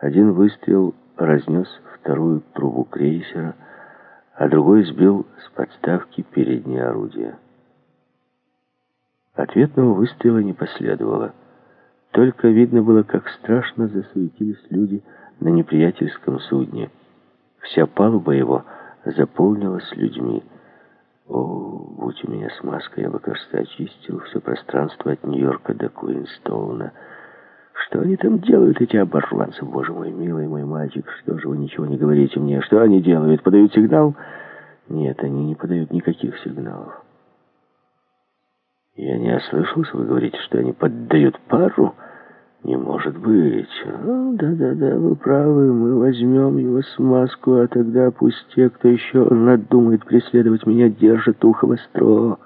Один выстрел разнес вторую трубу крейсера, а другой сбил с подставки переднее орудие. Ответного выстрела не последовало. Только видно было, как страшно засуетились люди на неприятельском судне. Вся палуба его заполнилась людьми. О, будь у меня смазка, я бы, кажется, очистил все пространство от Нью-Йорка до Куинстоуна. Что они там делают, эти оборванцы? Боже мой, милый мой мальчик, что же вы ничего не говорите мне? Что они делают? Подают сигнал? Нет, они не подают никаких сигналов. Я не ослышался, вы говорите, что они поддают пару? Не может быть. Да-да-да, вы правы, мы возьмем его смазку, а тогда пусть те, кто еще надумает преследовать меня, держат ухо востро.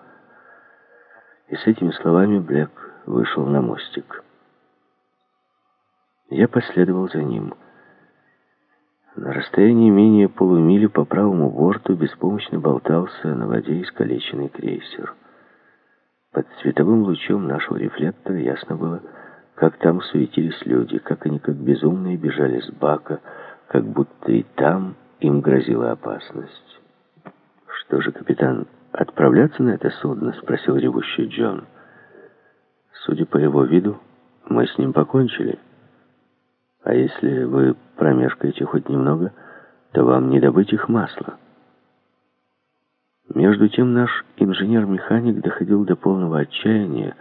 И с этими словами Блек вышел на мостик. Я последовал за ним. На расстоянии менее полумили по правому борту беспомощно болтался на воде искалеченный крейсер. Под световым лучом нашего рефлектора ясно было, как там суетились люди, как они как безумные бежали с бака, как будто и там им грозила опасность. «Что же, капитан, отправляться на это судно?» — спросил ревущий Джон. «Судя по его виду, мы с ним покончили. А если вы промешкаете хоть немного, то вам не добыть их масла». Между тем наш инженер-механик доходил до полного отчаяния,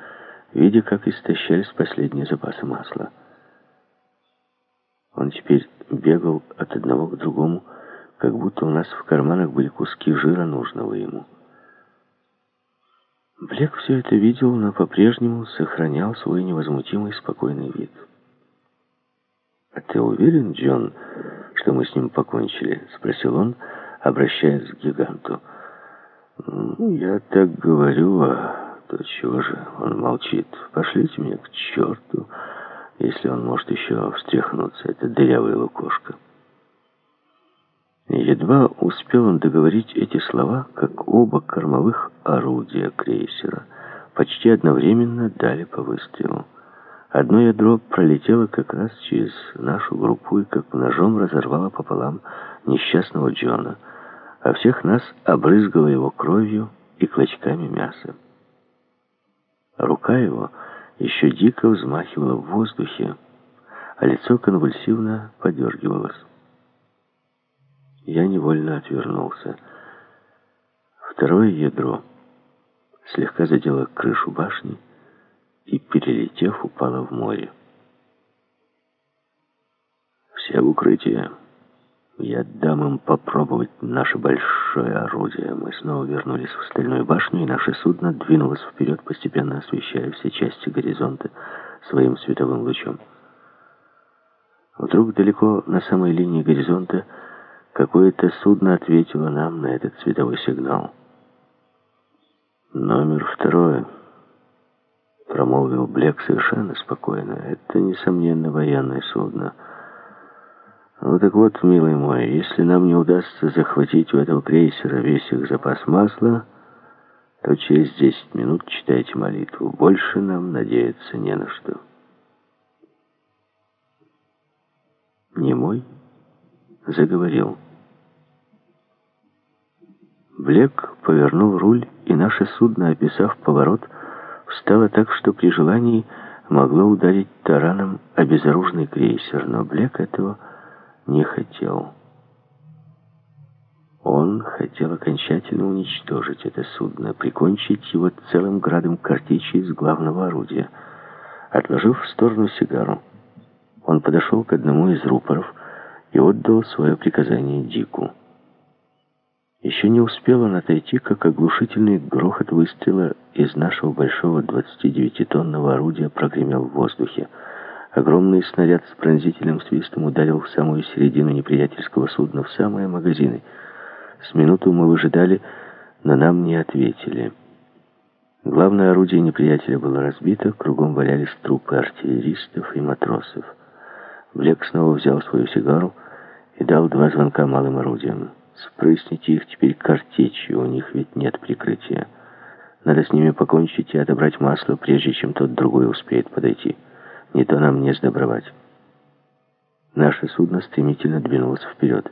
видя, как истощались последние запасы масла. Он теперь бегал от одного к другому, как будто у нас в карманах были куски жира нужного ему. Блек все это видел, но по-прежнему сохранял свой невозмутимый спокойный вид. «А ты уверен, Джон, что мы с ним покончили?» — спросил он, обращаясь к гиганту. Ну, «Я так говорю, а то чего же он молчит? Пошлите меня к черту, если он может еще встряхнуться, это дырявая лукошка». Едва успел он договорить эти слова, как оба кормовых орудия крейсера почти одновременно дали по выстрелу. Одно ядро пролетело как раз через нашу группу и как ножом разорвало пополам несчастного Джона — а всех нас обрызгала его кровью и клочками мяса. Рука его еще дико взмахивала в воздухе, а лицо конвульсивно подергивалось. Я невольно отвернулся. Второе ядро слегка задело крышу башни и, перелетев, упало в море. «Все в укрытие!» Я дам им попробовать наше большое орудие. Мы снова вернулись в стальную башню, и наше судно двинулось вперед, постепенно освещая все части горизонта своим световым лучом. Вдруг далеко на самой линии горизонта какое-то судно ответило нам на этот световой сигнал. «Номер второе», — промолвил Блек совершенно спокойно. «Это, несомненно, военное судно». Ну так вот, милый мой, если нам не удастся захватить у этого крейсера весь их запас масла, то через 10 минут читайте молитву. Больше нам надеяться не на что. Немой заговорил. Блек повернул руль, и наше судно, описав поворот, встало так, что при желании могло ударить тараном обезоруженный крейсер, но Блек этого не хотел. Он хотел окончательно уничтожить это судно, прикончить его целым градом картечи из главного орудия. Отложив в сторону сигару, он подошел к одному из рупоров и отдал свое приказание Дику. Еще не успел он отойти, как оглушительный грохот выстрела из нашего большого 29-тонного орудия прогремел в воздухе. Огромный снаряд с пронзительным свистом ударил в самую середину неприятельского судна, в самые магазины. С минуту мы выжидали, но нам не ответили. Главное орудие неприятеля было разбито, кругом валялись трупы артиллеристов и матросов. Блек снова взял свою сигару и дал два звонка малым орудиям. «Спрысните их теперь картечью, у них ведь нет прикрытия. Надо с ними покончить и отобрать масло, прежде чем тот другой успеет подойти». Не то нам не сдобровать. Наше судно стремительно двинулось вперед.